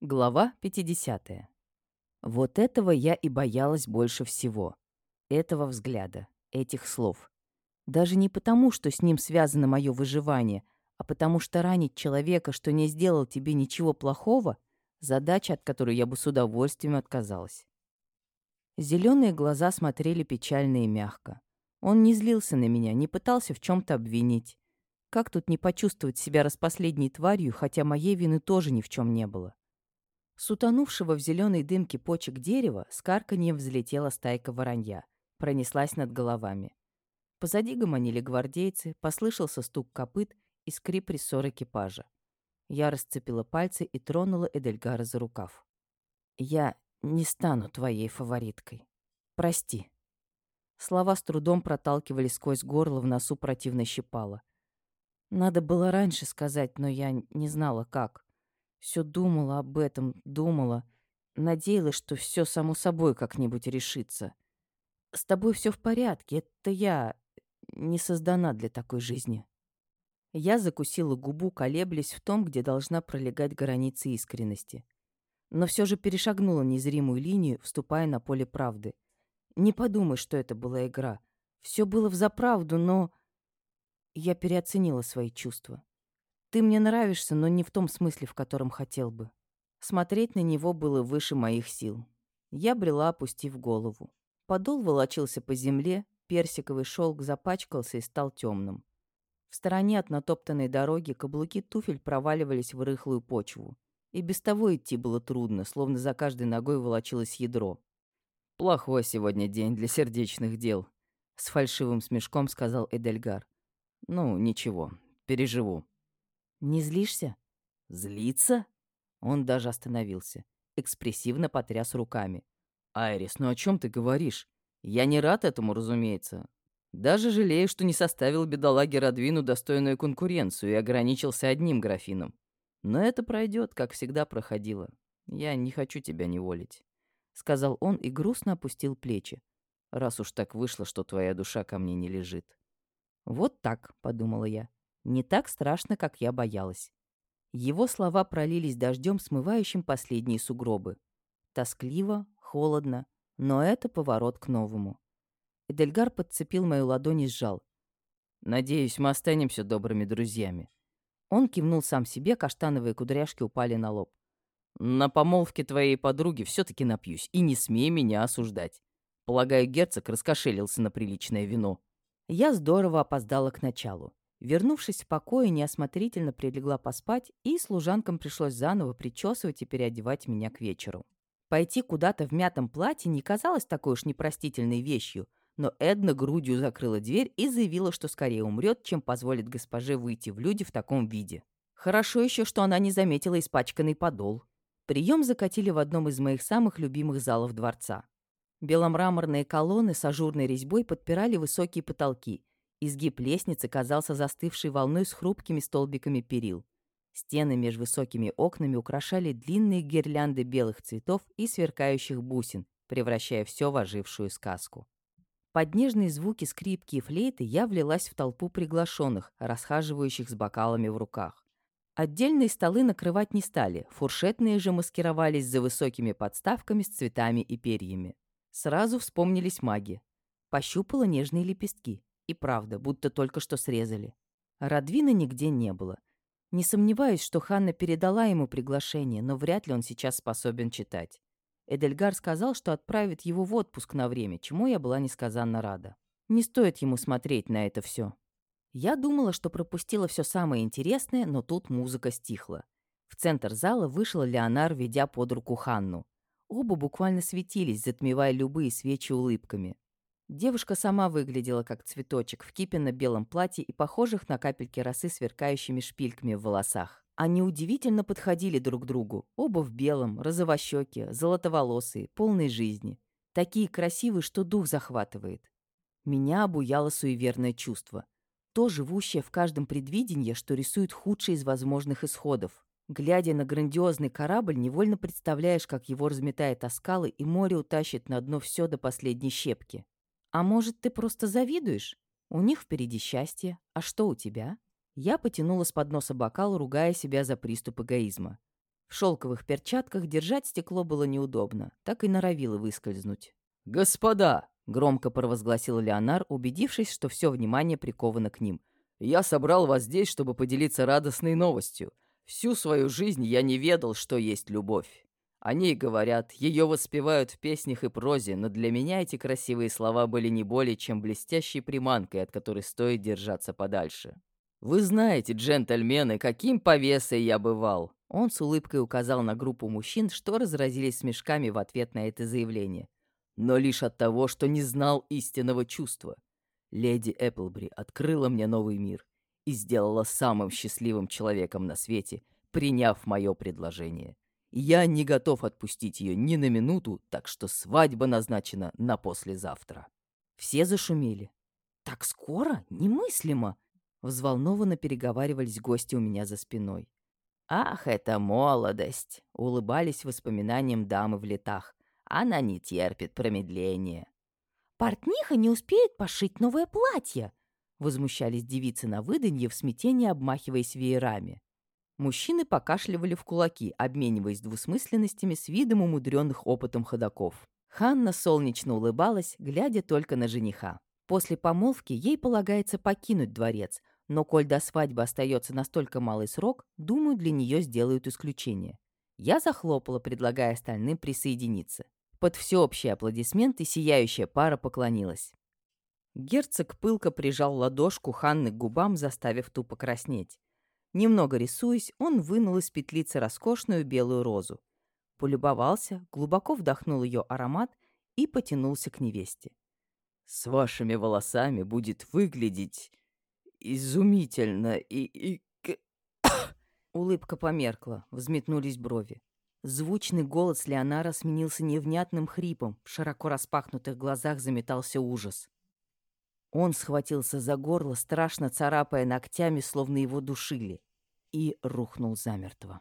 Глава 50. Вот этого я и боялась больше всего. Этого взгляда, этих слов. Даже не потому, что с ним связано мое выживание, а потому что ранить человека, что не сделал тебе ничего плохого, задача, от которой я бы с удовольствием отказалась. Зеленые глаза смотрели печально и мягко. Он не злился на меня, не пытался в чем то обвинить. Как тут не почувствовать себя распоследней тварью, хотя моей вины тоже ни в чем не было? С утонувшего в зеленой дымке почек дерева с карканьем взлетела стайка воронья, пронеслась над головами. Позади гомонили гвардейцы, послышался стук копыт и скрип рессор экипажа. Я расцепила пальцы и тронула Эдельгара за рукав. «Я не стану твоей фавориткой. Прости». Слова с трудом проталкивались сквозь горло, в носу противно щипало. Надо было раньше сказать, но я не знала, как. Все думала об этом, думала. Надеялась, что все само собой как-нибудь решится. С тобой все в порядке. Это я не создана для такой жизни. Я закусила губу, колеблясь в том, где должна пролегать граница искренности. Но все же перешагнула незримую линию, вступая на поле правды. Не подумай, что это была игра. Все было взаправду, но... Я переоценила свои чувства. Ты мне нравишься, но не в том смысле, в котором хотел бы. Смотреть на него было выше моих сил. Я брела, опустив голову. Подол волочился по земле, персиковый шелк запачкался и стал темным. В стороне от натоптанной дороги каблуки туфель проваливались в рыхлую почву. И без того идти было трудно, словно за каждой ногой волочилось ядро. «Плохой сегодня день для сердечных дел», — с фальшивым смешком сказал Эдельгар. «Ну, ничего, переживу». «Не злишься?» «Злиться?» Он даже остановился. Экспрессивно потряс руками. «Айрис, ну о чем ты говоришь? Я не рад этому, разумеется. Даже жалею, что не составил бедолаге Радвину достойную конкуренцию и ограничился одним графином. Но это пройдет, как всегда проходило. Я не хочу тебя неволить», — сказал он и грустно опустил плечи. «Раз уж так вышло, что твоя душа ко мне не лежит». «Вот так», — подумала я. Не так страшно, как я боялась. Его слова пролились дождем, смывающим последние сугробы. Тоскливо, холодно, но это поворот к новому. Эдельгар подцепил мою ладонь и сжал. «Надеюсь, мы останемся добрыми друзьями». Он кивнул сам себе, каштановые кудряшки упали на лоб. «На помолвке твоей подруги все таки напьюсь, и не смей меня осуждать. Полагаю, герцог раскошелился на приличное вино». Я здорово опоздала к началу. Вернувшись в покое, неосмотрительно прилегла поспать, и служанкам пришлось заново причесывать и переодевать меня к вечеру. Пойти куда-то в мятом платье не казалось такой уж непростительной вещью, но Эдна грудью закрыла дверь и заявила, что скорее умрет, чем позволит госпоже выйти в люди в таком виде. Хорошо еще, что она не заметила испачканный подол. Прием закатили в одном из моих самых любимых залов дворца. Беломраморные колонны с ажурной резьбой подпирали высокие потолки, Изгиб лестницы казался застывшей волной с хрупкими столбиками перил. Стены между высокими окнами украшали длинные гирлянды белых цветов и сверкающих бусин, превращая все в ожившую сказку. Под нежные звуки скрипки и флейты я влилась в толпу приглашенных, расхаживающих с бокалами в руках. Отдельные столы накрывать не стали, фуршетные же маскировались за высокими подставками с цветами и перьями. Сразу вспомнились маги. Пощупала нежные лепестки. И правда, будто только что срезали. Радвина нигде не было. Не сомневаюсь, что Ханна передала ему приглашение, но вряд ли он сейчас способен читать. Эдельгар сказал, что отправит его в отпуск на время, чему я была несказанно рада. Не стоит ему смотреть на это все. Я думала, что пропустила все самое интересное, но тут музыка стихла. В центр зала вышел Леонар, ведя под руку Ханну. Оба буквально светились, затмевая любые свечи улыбками. Девушка сама выглядела как цветочек в кипенно-белом платье и похожих на капельки росы сверкающими шпильками в волосах. Они удивительно подходили друг другу. Оба в белом, розовощеки, золотоволосые, полной жизни. Такие красивые, что дух захватывает. Меня обуяло суеверное чувство. То живущее в каждом предвидении, что рисует худший из возможных исходов. Глядя на грандиозный корабль, невольно представляешь, как его разметает о скалы и море утащит на дно все до последней щепки. А может, ты просто завидуешь? У них впереди счастье. А что у тебя? Я потянула с подноса бокал, ругая себя за приступ эгоизма. В шелковых перчатках держать стекло было неудобно, так и норовило выскользнуть. «Господа!» — громко провозгласил Леонар, убедившись, что все внимание приковано к ним. «Я собрал вас здесь, чтобы поделиться радостной новостью. Всю свою жизнь я не ведал, что есть любовь. О ней говорят, ее воспевают в песнях и прозе, но для меня эти красивые слова были не более чем блестящей приманкой, от которой стоит держаться подальше. Вы знаете, джентльмены, каким повесой я бывал. Он с улыбкой указал на группу мужчин, что разразились смешками в ответ на это заявление. Но лишь от того, что не знал истинного чувства. Леди Эпплбри открыла мне новый мир и сделала самым счастливым человеком на свете, приняв мое предложение. Я не готов отпустить ее ни на минуту, так что свадьба назначена на послезавтра. Все зашумели. «Так скоро? Немыслимо!» Взволнованно переговаривались гости у меня за спиной. «Ах, это молодость!» — улыбались воспоминаниям дамы в летах. «Она не терпит промедления». «Портниха не успеет пошить новое платье!» — возмущались девицы на выданье в смятении, обмахиваясь веерами. Мужчины покашливали в кулаки, обмениваясь двусмысленностями с видом умудренных опытом ходаков. Ханна солнечно улыбалась, глядя только на жениха. После помолвки ей полагается покинуть дворец, но коль до свадьбы остается настолько малый срок, думаю, для нее сделают исключение. Я захлопала, предлагая остальным присоединиться. Под всеобщие аплодисменты сияющая пара поклонилась. Герцог пылко прижал ладошку Ханны к губам, заставив ту покраснеть. Немного рисуясь, он вынул из петлицы роскошную белую розу. Полюбовался, глубоко вдохнул ее аромат и потянулся к невесте. «С вашими волосами будет выглядеть изумительно и... и... Улыбка померкла, взметнулись брови. Звучный голос Леонара сменился невнятным хрипом, в широко распахнутых глазах заметался ужас. Он схватился за горло, страшно царапая ногтями, словно его душили, и рухнул замертво.